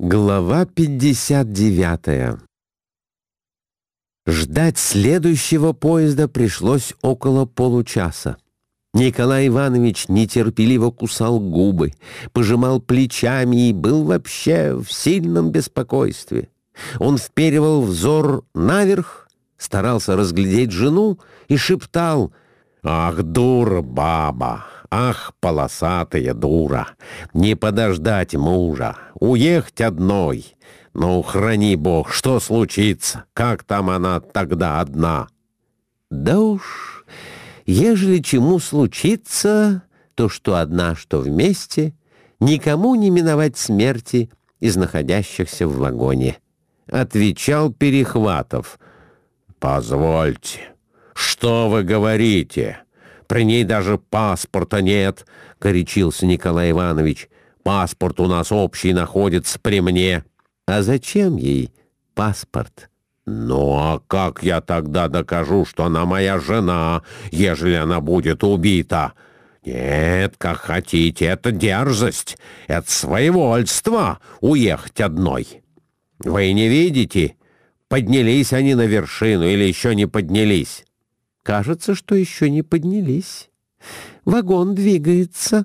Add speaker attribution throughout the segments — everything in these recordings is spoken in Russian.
Speaker 1: Глава 59 Ждать следующего поезда пришлось около получаса. Николай Иванович нетерпеливо кусал губы, пожимал плечами и был вообще в сильном беспокойстве. Он вперивал взор наверх, старался разглядеть жену и шептал «Ах, дура баба! Ах, полосатая дура! Не подождать мужа! Уехать одной! Ну, храни бог, что случится? Как там она тогда одна?» «Да уж, ежели чему случится, то что одна, что вместе, никому не миновать смерти из находящихся в вагоне», — отвечал Перехватов. «Позвольте, что вы говорите?» При ней даже паспорта нет, — горячился Николай Иванович. Паспорт у нас общий находится при мне. А зачем ей паспорт? Ну, а как я тогда докажу, что она моя жена, ежели она будет убита? Нет, как хотите, это дерзость, это своевольство уехать одной. Вы не видите? Поднялись они на вершину или еще не поднялись? Кажется, что еще не поднялись. Вагон двигается.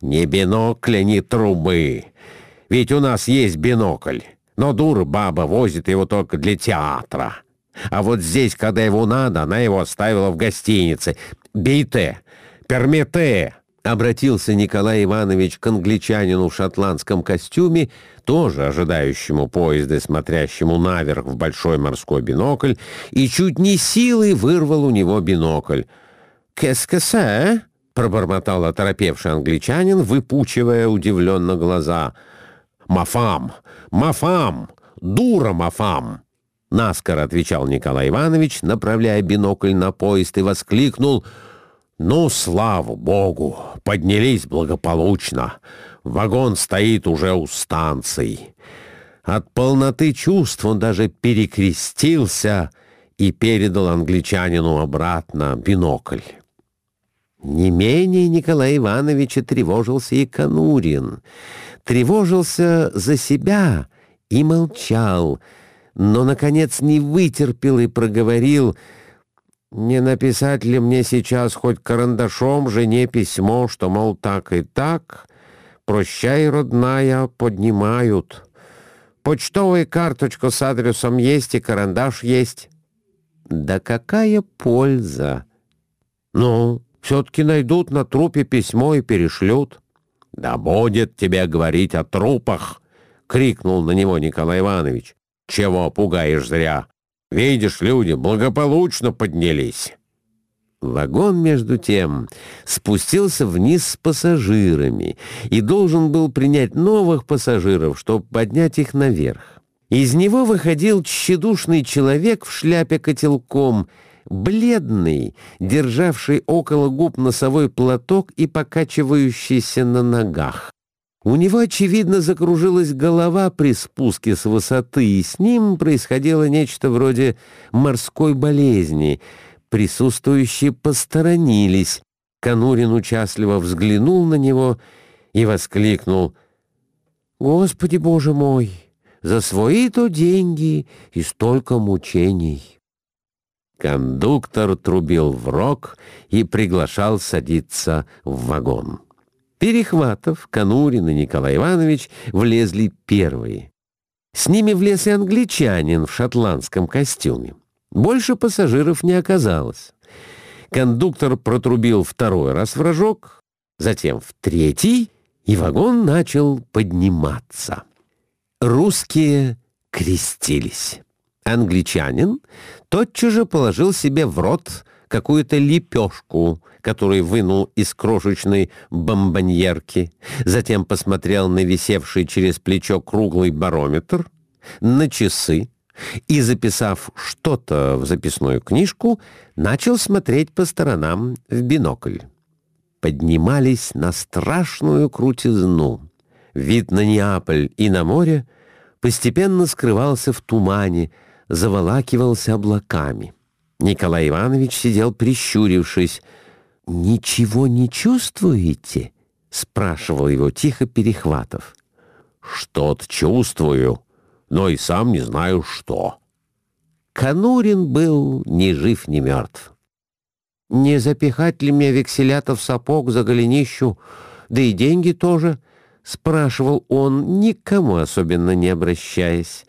Speaker 1: Ни бинокля, ни трубы. Ведь у нас есть бинокль. Но дура баба возит его только для театра. А вот здесь, когда его надо, она его оставила в гостинице. Бейте, пермете. Обратился Николай Иванович к англичанину в шотландском костюме, тоже ожидающему поезда, смотрящему наверх в большой морской бинокль, и чуть не силой вырвал у него бинокль. «Qu'est-ce пробормотал оторопевший англичанин, выпучивая удивленно глаза. «Мафам! Мафам! Дура Мафам!» Наскоро отвечал Николай Иванович, направляя бинокль на поезд, и воскликнул — ну, слава богу, поднялись благополучно. Вагон стоит уже у станции. От полноты чувств он даже перекрестился и передал англичанину обратно бинокль. Не менее Николая Ивановича тревожился и Конурин. Тревожился за себя и молчал, но, наконец, не вытерпел и проговорил — не написать ли мне сейчас хоть карандашом жене письмо, что, мол, так и так, прощай, родная, поднимают. Почтовая карточка с адресом есть и карандаш есть. Да какая польза? Ну, все-таки найдут на трупе письмо и перешлют. Да будет тебе говорить о трупах, — крикнул на него Николай Иванович. Чего пугаешь зря? Видишь, люди благополучно поднялись. Вагон, между тем, спустился вниз с пассажирами и должен был принять новых пассажиров, чтобы поднять их наверх. Из него выходил тщедушный человек в шляпе котелком, бледный, державший около губ носовой платок и покачивающийся на ногах. У него, очевидно, закружилась голова при спуске с высоты, и с ним происходило нечто вроде морской болезни. Присутствующие посторонились. Конурин участливо взглянул на него и воскликнул «Господи, Боже мой, за свои-то деньги и столько мучений!» Кондуктор трубил в рог и приглашал садиться в вагон. Перехватов, Конурин и Николай Иванович влезли первые. С ними влез и англичанин в шотландском костюме. Больше пассажиров не оказалось. Кондуктор протрубил второй раз в рожок, затем в третий, и вагон начал подниматься. Русские крестились. Англичанин тотчас же положил себе в рот какую-то лепешку, которую вынул из крошечной бомбоньерки, затем посмотрел на висевший через плечо круглый барометр, на часы и, записав что-то в записную книжку, начал смотреть по сторонам в бинокль. Поднимались на страшную крутизну. Вид на Неаполь и на море постепенно скрывался в тумане, заволакивался облаками. Николай Иванович сидел прищурившись. «Ничего не чувствуете?» — спрашивал его тихо Перехватов. Что-то чувствую, но и сам не знаю, что. Конурин был ни жив, ни мертв. «Не запихать ли мне векселята в сапог за голенищу, да и деньги тоже?» — спрашивал он, никому особенно не обращаясь.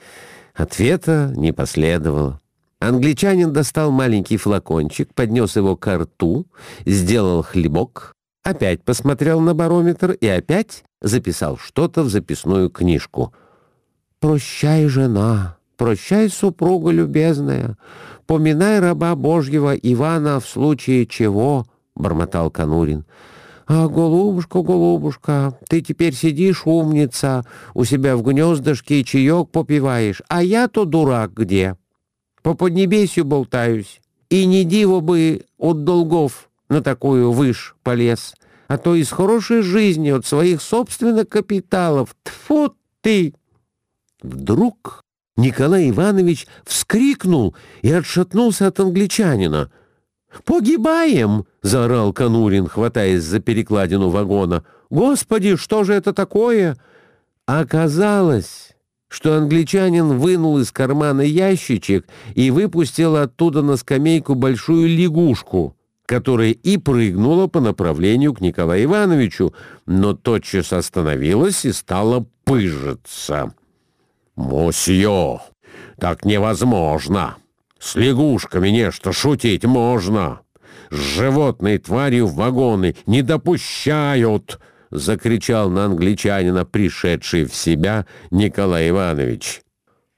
Speaker 1: Ответа не последовало. Англичанин достал маленький флакончик, поднес его к рту, сделал хлебок, опять посмотрел на барометр и опять записал что-то в записную книжку. «Прощай, жена!» Прощай, супруга любезная, поминай раба Божьего Ивана в случае чего, — бормотал Конурин. «А, голубушка, голубушка, ты теперь сидишь, умница, у себя в гнездышке и чаек попиваешь, а я-то дурак где? По поднебесью болтаюсь, и не диво бы от долгов на такую выш полез, а то из хорошей жизни, от своих собственных капиталов. Тфу ты!» Вдруг Николай Иванович вскрикнул и отшатнулся от англичанина. «Погибаем!» — заорал Конурин, хватаясь за перекладину вагона. «Господи, что же это такое?» Оказалось, что англичанин вынул из кармана ящичек и выпустил оттуда на скамейку большую лягушку, которая и прыгнула по направлению к Николаю Ивановичу, но тотчас остановилась и стала пыжиться. «Мосье, так невозможно! С лягушками нечто шутить можно! С животной тварью в вагоны не допущают!» — закричал на англичанина, пришедший в себя Николай Иванович.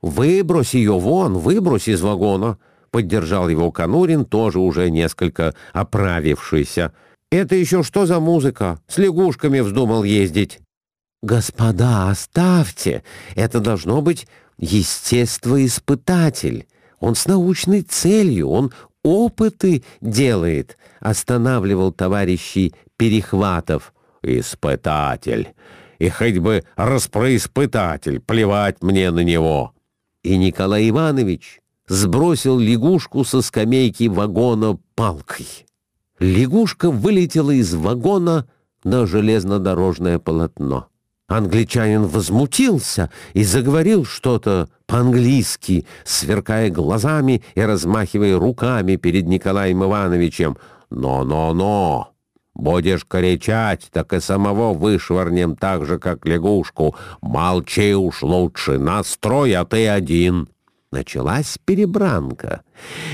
Speaker 1: «Выбрось ее вон, выбрось из вагона!» — поддержал его Конурин, тоже уже несколько оправившийся. «Это еще что за музыка? С лягушками вздумал ездить!» «Господа, оставьте! Это должно быть естествоиспытатель. Он с научной целью, он опыты делает», — останавливал товарищей Перехватов. «Испытатель! И хоть бы распроиспытатель, плевать мне на него!» И Николай Иванович сбросил лягушку со скамейки вагона палкой. Лягушка вылетела из вагона на железнодорожное полотно. Англичанин возмутился и заговорил что-то по-английски, сверкая глазами и размахивая руками перед Николаем Ивановичем. «Но-но-но! Будешь кричать, так и самого вышвырнем так же, как лягушку. Молчи уж лучше, настрой, а ты один!» Началась перебранка.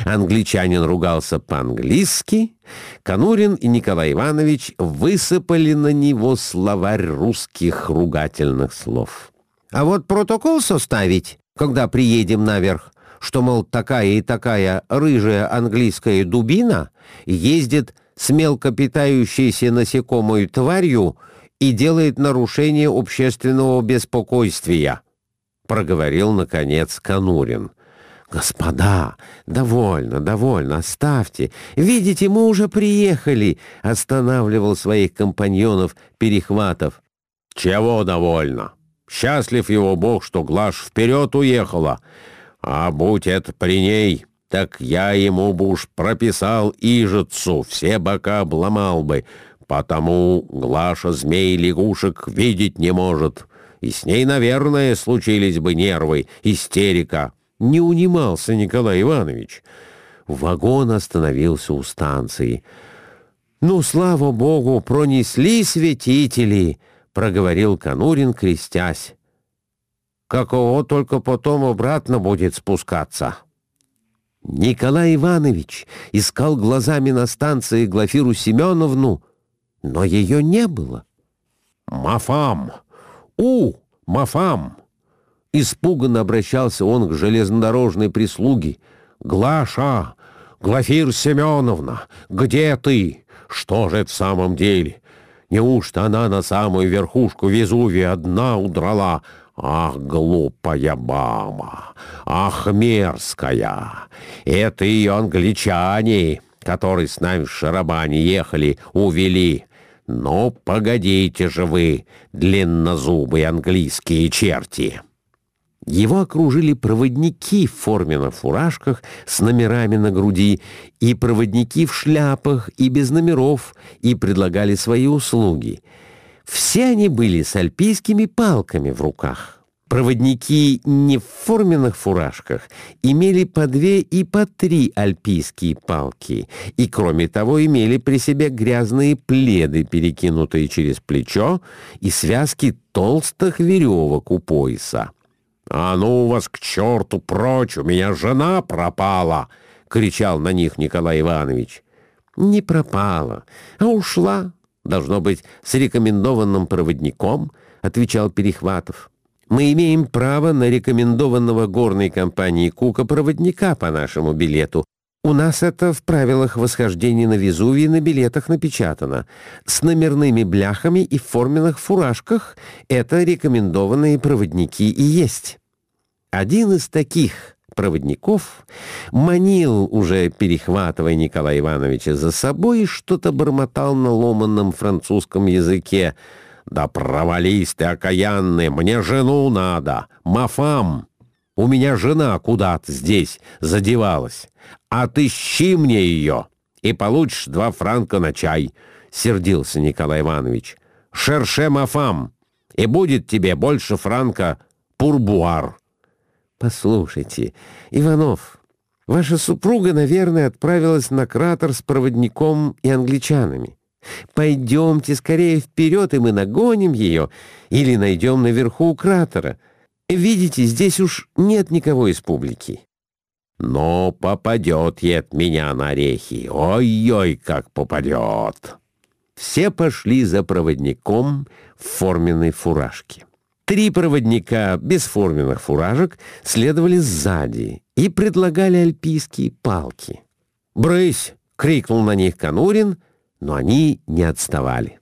Speaker 1: Англичанин ругался по-английски. Конурин и Николай Иванович высыпали на него словарь русских ругательных слов. «А вот протокол составить, когда приедем наверх, что, мол, такая и такая рыжая английская дубина ездит с мелкопитающейся насекомой тварью и делает нарушение общественного беспокойствия» проговорил, наконец, Конурин. «Господа, довольно, довольно, оставьте. Видите, мы уже приехали», — останавливал своих компаньонов Перехватов. «Чего довольно? Счастлив его Бог, что Глаш вперед уехала. А будь это при ней, так я ему бы уж прописал ижицу, все бока обломал бы, потому Глаша змей-лягушек видеть не может» и с ней, наверное, случились бы нервы, истерика. Не унимался Николай Иванович. Вагон остановился у станции. «Ну, слава богу, пронесли светители!» — проговорил Конурин, крестясь. «Каково только потом обратно будет спускаться!» Николай Иванович искал глазами на станции Глафиру Семеновну, но ее не было. «Мафам!» «У, Мафам!» Испуганно обращался он к железнодорожной прислуге. «Глаша! Глафир Семеновна! Где ты? Что же это в самом деле? Неужто она на самую верхушку Везувия одна удрала? Ах, глупая мама! Ах, мерзкая! Это ее англичане, которые с нами в Шарабане ехали, увели!» «Ну, погодите же вы, длиннозубые английские черти!» Его окружили проводники в форменных фуражках с номерами на груди и проводники в шляпах и без номеров и предлагали свои услуги. Все они были с альпийскими палками в руках. Проводники не в форменных фуражках имели по две и по три альпийские палки, и, кроме того, имели при себе грязные пледы, перекинутые через плечо, и связки толстых веревок у пояса. «А ну вас к черту прочь, у меня жена пропала!» — кричал на них Николай Иванович. «Не пропала, а ушла, должно быть, с рекомендованным проводником», — отвечал Перехватов мы имеем право на рекомендованного горной компанией Кука проводника по нашему билету. У нас это в правилах восхождения на Везувий на билетах напечатано. С номерными бляхами и форменных фуражках это рекомендованные проводники и есть. Один из таких проводников манил, уже перехватывая Николая Ивановича за собой, что-то бормотал на ломанном французском языке — «Да провались ты, окаянный, мне жену надо, мафам! У меня жена куда-то здесь задевалась. Отыщи мне ее, и получишь два франка на чай», — сердился Николай Иванович. «Шерше мафам, и будет тебе больше франка пурбуар». «Послушайте, Иванов, ваша супруга, наверное, отправилась на кратер с проводником и англичанами». Пойдемте скорее вперед, и мы нагоним ее, или найдем наверху у кратера. Видите, здесь уж нет никого из публики. Но попадет ей от меня на орехи. Ой-ой, как попадет. Все пошли за проводником в форменной фуражке. Три проводника без форменных фуражек следовали сзади и предлагали альпийские палки. «Брысь!» — крикнул на них Конурин — но они не отставали.